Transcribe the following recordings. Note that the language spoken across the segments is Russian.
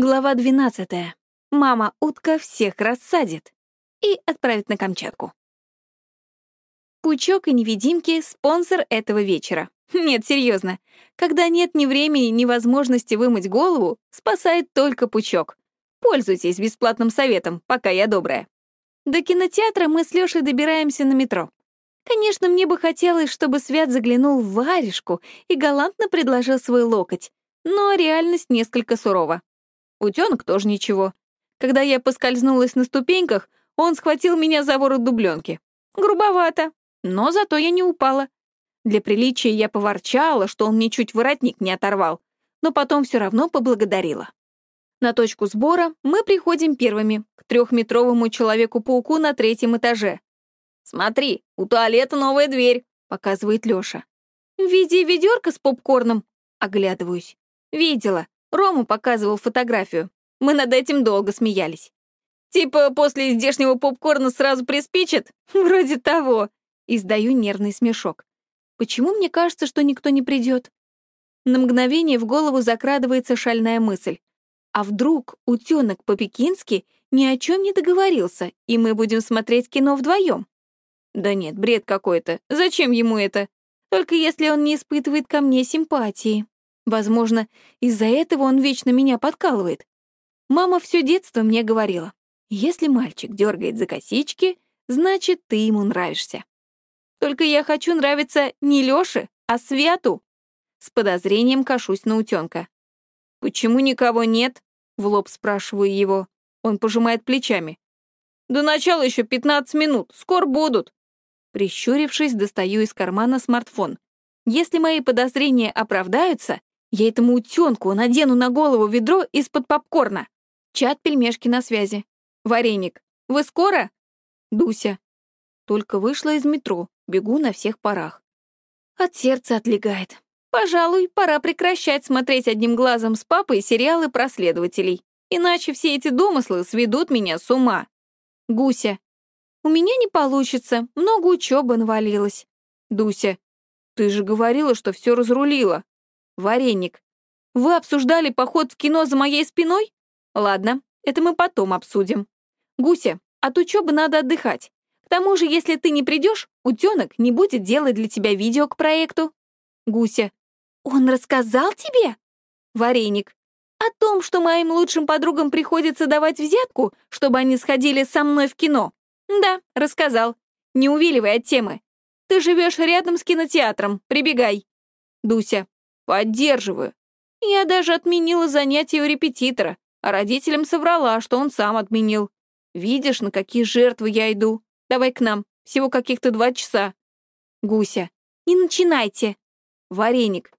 Глава 12. Мама-утка всех рассадит и отправит на Камчатку. Пучок и невидимки — спонсор этого вечера. Нет, серьезно. Когда нет ни времени, ни возможности вымыть голову, спасает только пучок. Пользуйтесь бесплатным советом, пока я добрая. До кинотеатра мы с Лёшей добираемся на метро. Конечно, мне бы хотелось, чтобы Свят заглянул в варежку и галантно предложил свой локоть, но реальность несколько сурова. Утенок тоже ничего. Когда я поскользнулась на ступеньках, он схватил меня за ворот дубленки. Грубовато, но зато я не упала. Для приличия я поворчала, что он мне чуть воротник не оторвал, но потом все равно поблагодарила. На точку сбора мы приходим первыми, к трехметровому человеку-пауку на третьем этаже. «Смотри, у туалета новая дверь», — показывает Лёша. «В виде ведерка с попкорном?» — оглядываюсь. «Видела. Рому показывал фотографию. Мы над этим долго смеялись. Типа после здешнего попкорна сразу приспичит? Вроде того. Издаю нервный смешок. Почему мне кажется, что никто не придет? На мгновение в голову закрадывается шальная мысль. А вдруг утенок по-пекински ни о чем не договорился, и мы будем смотреть кино вдвоем? Да нет, бред какой-то. Зачем ему это? Только если он не испытывает ко мне симпатии. Возможно, из-за этого он вечно меня подкалывает. Мама все детство мне говорила, если мальчик дергает за косички, значит, ты ему нравишься. Только я хочу нравиться не Лёше, а Святу. С подозрением кашусь на утенка. «Почему никого нет?» — в лоб спрашиваю его. Он пожимает плечами. «До начала еще 15 минут, скоро будут». Прищурившись, достаю из кармана смартфон. Если мои подозрения оправдаются, я этому утенку надену на голову ведро из-под попкорна. Чат пельмешки на связи. Вареник. Вы скоро? Дуся. Только вышла из метро, бегу на всех парах. От сердца отлегает. Пожалуй, пора прекращать смотреть одним глазом с папой сериалы про следователей. Иначе все эти домыслы сведут меня с ума. Гуся. У меня не получится, много учебы навалилось. Дуся. Ты же говорила, что все разрулила. Вареник. Вы обсуждали поход в кино за моей спиной? Ладно, это мы потом обсудим. Гуся, от учебы надо отдыхать. К тому же, если ты не придешь, утенок не будет делать для тебя видео к проекту. Гуся. Он рассказал тебе? Вареник. О том, что моим лучшим подругам приходится давать взятку, чтобы они сходили со мной в кино. Да, рассказал. Не увиливай от темы. Ты живешь рядом с кинотеатром, прибегай. Дуся. Поддерживаю. Я даже отменила занятия у репетитора, а родителям соврала, что он сам отменил. Видишь, на какие жертвы я иду. Давай к нам, всего каких-то два часа. Гуся. Не начинайте. Вареник.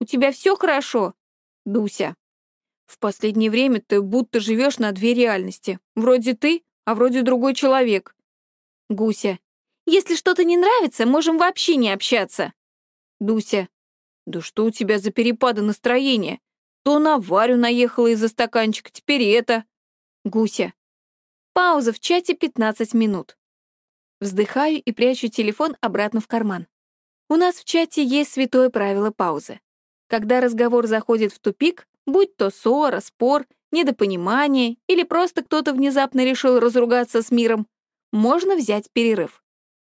У тебя все хорошо? Дуся. В последнее время ты будто живешь на две реальности. Вроде ты, а вроде другой человек. Гуся. Если что-то не нравится, можем вообще не общаться. Дуся. «Да что у тебя за перепады настроения? То на Варю наехала из-за стаканчика, теперь это...» Гуся. Пауза в чате 15 минут. Вздыхаю и прячу телефон обратно в карман. У нас в чате есть святое правило паузы. Когда разговор заходит в тупик, будь то ссора, спор, недопонимание или просто кто-то внезапно решил разругаться с миром, можно взять перерыв.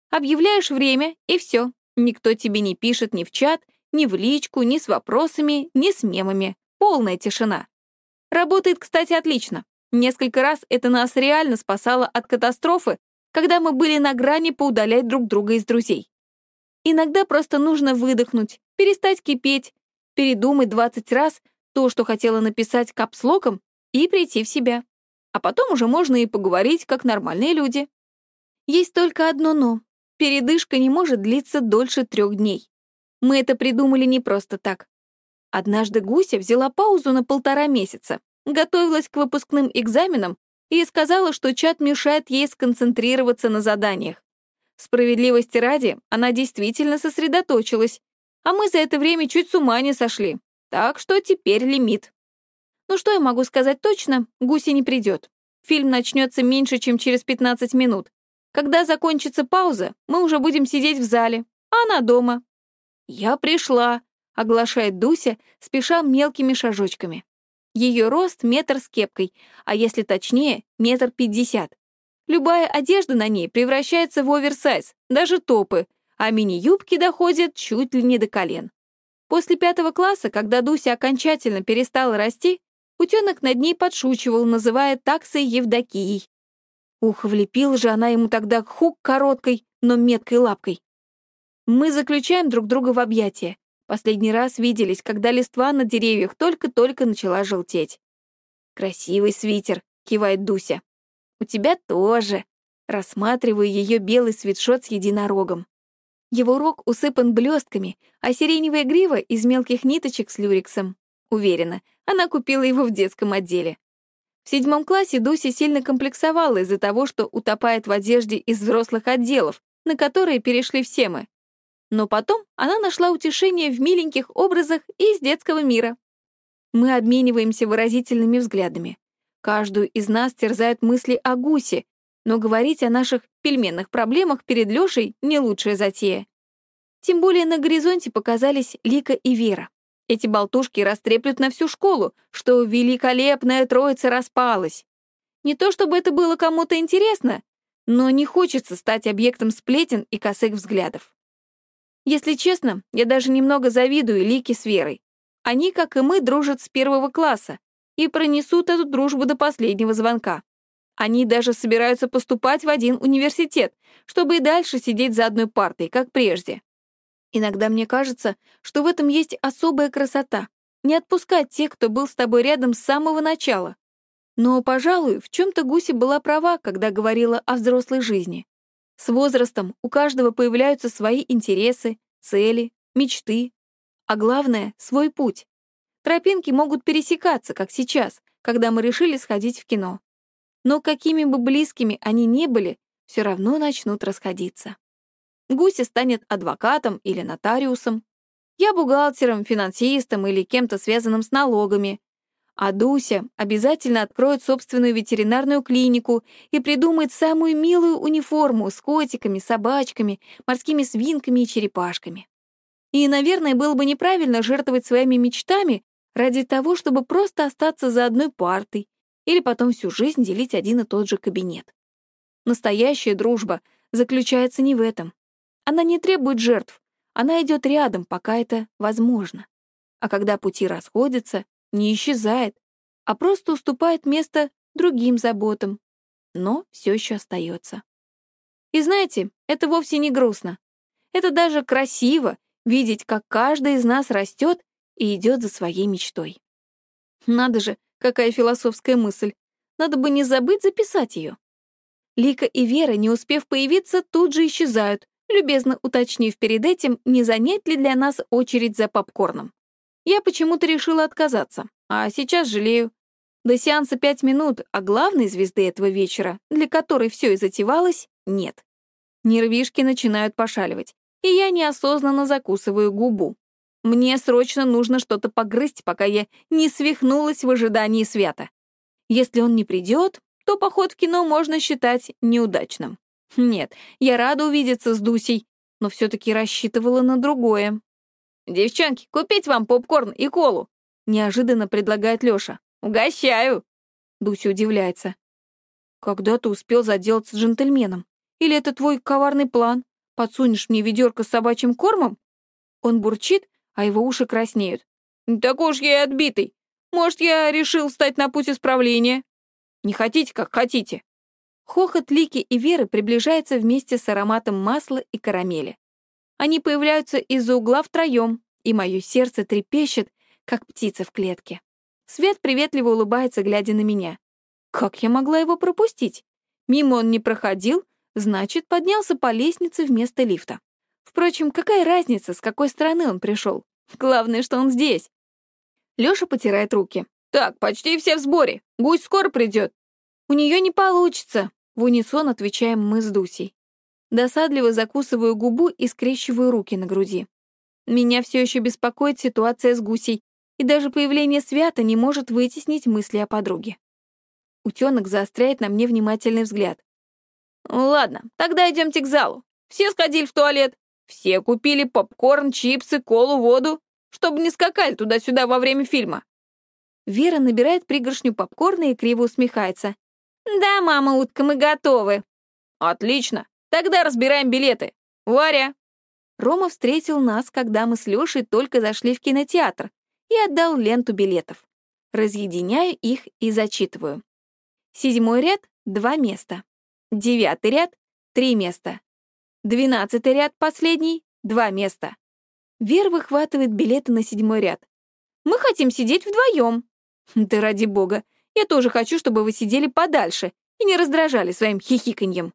Объявляешь время, и все. Никто тебе не пишет ни в чат, ни в личку, ни с вопросами, ни с мемами. Полная тишина. Работает, кстати, отлично. Несколько раз это нас реально спасало от катастрофы, когда мы были на грани поудалять друг друга из друзей. Иногда просто нужно выдохнуть, перестать кипеть, передумать 20 раз то, что хотела написать капслоком, и прийти в себя. А потом уже можно и поговорить, как нормальные люди. Есть только одно «но». Передышка не может длиться дольше трех дней. Мы это придумали не просто так. Однажды Гуся взяла паузу на полтора месяца, готовилась к выпускным экзаменам и сказала, что чат мешает ей сконцентрироваться на заданиях. Справедливости ради, она действительно сосредоточилась, а мы за это время чуть с ума не сошли, так что теперь лимит. Ну что я могу сказать точно, Гуся не придет. Фильм начнется меньше, чем через 15 минут. Когда закончится пауза, мы уже будем сидеть в зале, а она дома, «Я пришла», — оглашает Дуся, спеша мелкими шажочками. Ее рост — метр с кепкой, а если точнее, метр пятьдесят. Любая одежда на ней превращается в оверсайз, даже топы, а мини-юбки доходят чуть ли не до колен. После пятого класса, когда Дуся окончательно перестала расти, утенок над ней подшучивал, называя таксой Евдокией. Ух, влепил же она ему тогда хук короткой, но меткой лапкой. Мы заключаем друг друга в объятия. Последний раз виделись, когда листва на деревьях только-только начала желтеть. «Красивый свитер», — кивает Дуся. «У тебя тоже». Рассматриваю ее белый свитшот с единорогом. Его рог усыпан блестками, а сиреневая грива из мелких ниточек с люрексом. Уверена, она купила его в детском отделе. В седьмом классе Дуся сильно комплексовала из-за того, что утопает в одежде из взрослых отделов, на которые перешли все мы. Но потом она нашла утешение в миленьких образах из детского мира. Мы обмениваемся выразительными взглядами. Каждую из нас терзают мысли о гусе, но говорить о наших пельменных проблемах перед Лёшей — не лучшая затея. Тем более на горизонте показались Лика и Вера. Эти болтушки растреплют на всю школу, что великолепная троица распалась. Не то чтобы это было кому-то интересно, но не хочется стать объектом сплетен и косых взглядов. Если честно, я даже немного завидую Лике с Верой. Они, как и мы, дружат с первого класса и пронесут эту дружбу до последнего звонка. Они даже собираются поступать в один университет, чтобы и дальше сидеть за одной партой, как прежде. Иногда мне кажется, что в этом есть особая красота. Не отпускать тех, кто был с тобой рядом с самого начала. Но, пожалуй, в чем-то Гуси была права, когда говорила о взрослой жизни. С возрастом у каждого появляются свои интересы, цели, мечты, а главное — свой путь. Тропинки могут пересекаться, как сейчас, когда мы решили сходить в кино но какими бы близкими они ни были, все равно начнут расходиться. Гуся станет адвокатом или нотариусом, я бухгалтером, финансистом или кем-то связанным с налогами, а Дуся обязательно откроет собственную ветеринарную клинику и придумает самую милую униформу с котиками, собачками, морскими свинками и черепашками. И, наверное, было бы неправильно жертвовать своими мечтами ради того, чтобы просто остаться за одной партой или потом всю жизнь делить один и тот же кабинет. Настоящая дружба заключается не в этом. Она не требует жертв, она идет рядом, пока это возможно. А когда пути расходятся, не исчезает, а просто уступает место другим заботам, но все еще остается. И знаете, это вовсе не грустно. Это даже красиво видеть, как каждый из нас растет и идет за своей мечтой. Надо же, Какая философская мысль. Надо бы не забыть записать ее. Лика и Вера, не успев появиться, тут же исчезают, любезно уточнив перед этим, не занять ли для нас очередь за попкорном. Я почему-то решила отказаться, а сейчас жалею. До сеанса пять минут, а главной звезды этого вечера, для которой все и затевалось, нет. Нервишки начинают пошаливать, и я неосознанно закусываю губу. Мне срочно нужно что-то погрызть, пока я не свихнулась в ожидании свята. Если он не придет, то поход в кино можно считать неудачным. Нет, я рада увидеться с Дусей, но все-таки рассчитывала на другое. «Девчонки, купить вам попкорн и колу!» — неожиданно предлагает Лёша. «Угощаю!» Дуся удивляется. «Когда ты успел заделаться джентльменом? Или это твой коварный план? Подсунешь мне ведерко с собачьим кормом?» Он бурчит, а его уши краснеют. «Такой уж я и отбитый. Может, я решил встать на путь исправления? Не хотите, как хотите». Хохот Лики и Веры приближается вместе с ароматом масла и карамели. Они появляются из-за угла втроем, и мое сердце трепещет, как птица в клетке. Свет приветливо улыбается, глядя на меня. Как я могла его пропустить? Мимо он не проходил, значит, поднялся по лестнице вместо лифта. Впрочем, какая разница, с какой стороны он пришел? Главное, что он здесь. Лёша потирает руки. «Так, почти все в сборе. Гусь скоро придет». «У нее не получится», — в унисон отвечаем мы с Дусей. Досадливо закусываю губу и скрещиваю руки на груди. Меня все еще беспокоит ситуация с гусей, и даже появление Свята не может вытеснить мысли о подруге. Утенок заостряет на мне внимательный взгляд. «Ладно, тогда идемте к залу. Все сходили в туалет. Все купили попкорн, чипсы, колу, воду, чтобы не скакали туда-сюда во время фильма. Вера набирает пригоршню попкорна и криво усмехается. «Да, мама утка, мы готовы». «Отлично. Тогда разбираем билеты. Варя!» Рома встретил нас, когда мы с Лёшей только зашли в кинотеатр, и отдал ленту билетов. Разъединяю их и зачитываю. Седьмой ряд — два места. Девятый ряд — три места. Двенадцатый ряд, последний — два места. Вер выхватывает билеты на седьмой ряд. «Мы хотим сидеть вдвоем». «Да ради бога, я тоже хочу, чтобы вы сидели подальше и не раздражали своим хихиканьем».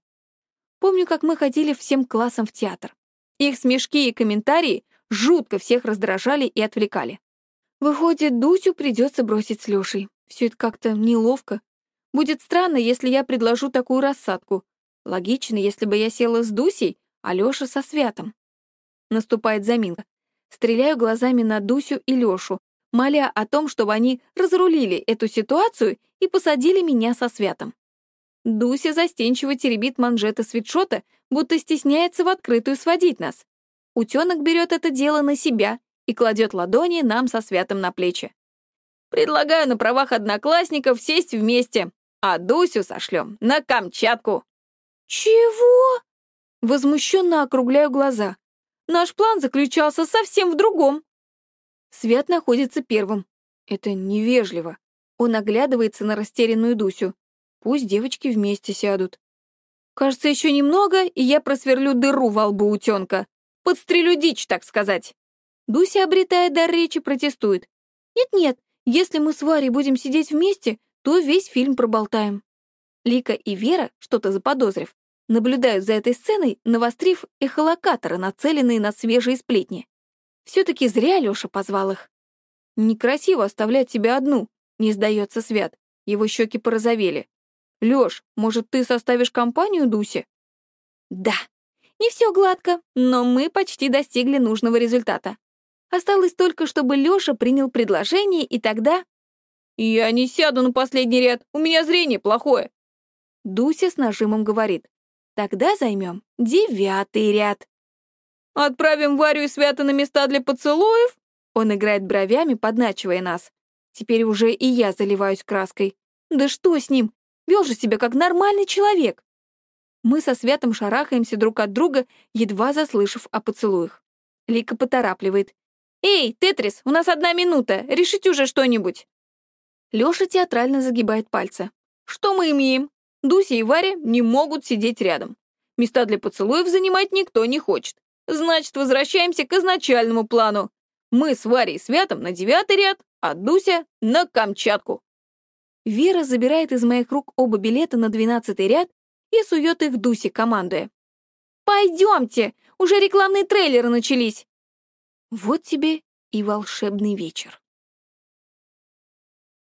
Помню, как мы ходили всем классом в театр. Их смешки и комментарии жутко всех раздражали и отвлекали. Выходит, Дусю придется бросить с Лешей. Все это как-то неловко. Будет странно, если я предложу такую рассадку. Логично, если бы я села с Дусей, а Леша со Святом. Наступает заминка. Стреляю глазами на Дусю и Лешу, моля о том, чтобы они разрулили эту ситуацию и посадили меня со Святом. Дуся застенчиво теребит манжеты свитшота, будто стесняется в открытую сводить нас. Утенок берет это дело на себя и кладет ладони нам со святым на плечи. Предлагаю на правах одноклассников сесть вместе, а Дусю сошлем на Камчатку. Чего? Возмущенно округляю глаза. Наш план заключался совсем в другом. Свят находится первым. Это невежливо. Он оглядывается на растерянную Дусю. Пусть девочки вместе сядут. Кажется, еще немного, и я просверлю дыру во лбу утенка. Подстрелю дичь, так сказать. Дуся, обретая дар речи, протестует. Нет-нет, если мы с Варей будем сидеть вместе, то весь фильм проболтаем. Лика и Вера, что-то заподозрив, наблюдают за этой сценой, навострив эхолокаторы, нацеленные на свежие сплетни. Все-таки зря Леша позвал их. Некрасиво оставлять тебя одну, не сдается Свят. Его щеки порозовели. Лёш, может, ты составишь компанию Дусе? Да, не все гладко, но мы почти достигли нужного результата. Осталось только, чтобы Лёша принял предложение, и тогда... «Я не сяду на последний ряд, у меня зрение плохое». Дуся с нажимом говорит. «Тогда займем девятый ряд». «Отправим Варю и Свята на места для поцелуев?» Он играет бровями, подначивая нас. Теперь уже и я заливаюсь краской. «Да что с ним? Вел же себя как нормальный человек. Мы со Святом шарахаемся друг от друга, едва заслышав о поцелуях. Лика поторапливает. «Эй, Тетрис, у нас одна минута, решите уже что-нибудь!» Лёша театрально загибает пальцы. «Что мы имеем? Дуся и Варя не могут сидеть рядом. Места для поцелуев занимать никто не хочет. Значит, возвращаемся к изначальному плану. Мы с Варей и Святом на девятый ряд, а Дуся — на Камчатку. Вера забирает из моих рук оба билета на двенадцатый ряд и сует их Дусе, командуя. «Пойдемте! Уже рекламные трейлеры начались!» Вот тебе и волшебный вечер.